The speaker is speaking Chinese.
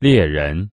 猎人。